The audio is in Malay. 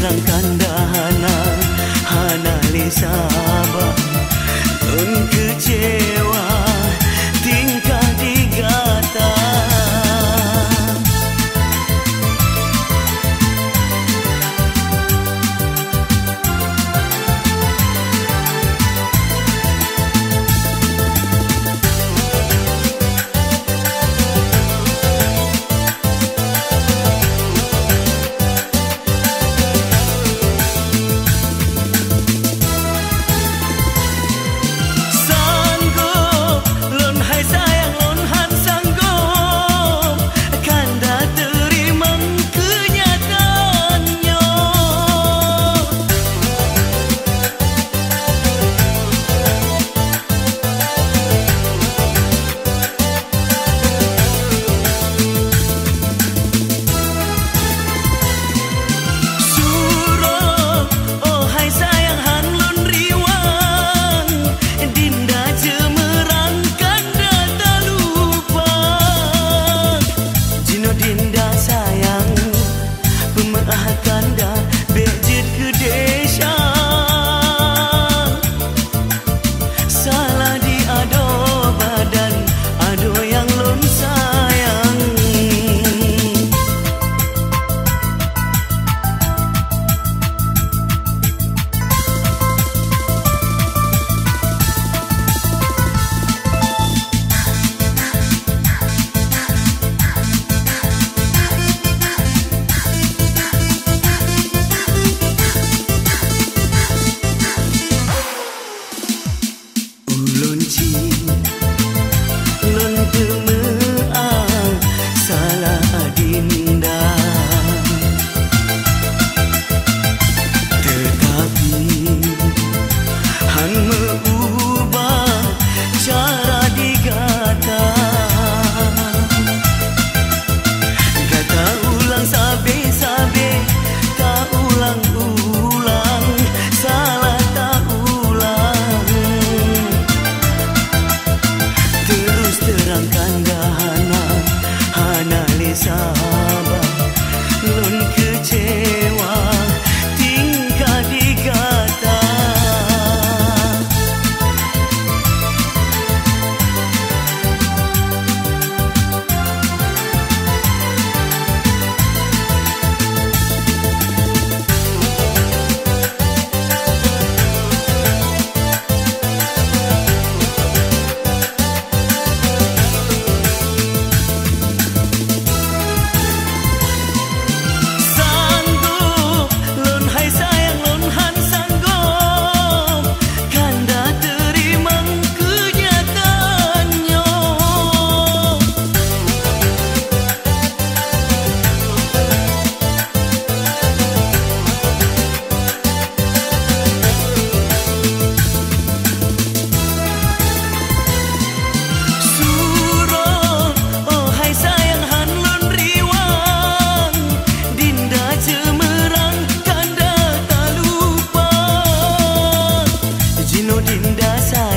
terangkan dahana Hana Lisa Abah Tun kecewa Zinodin Dasar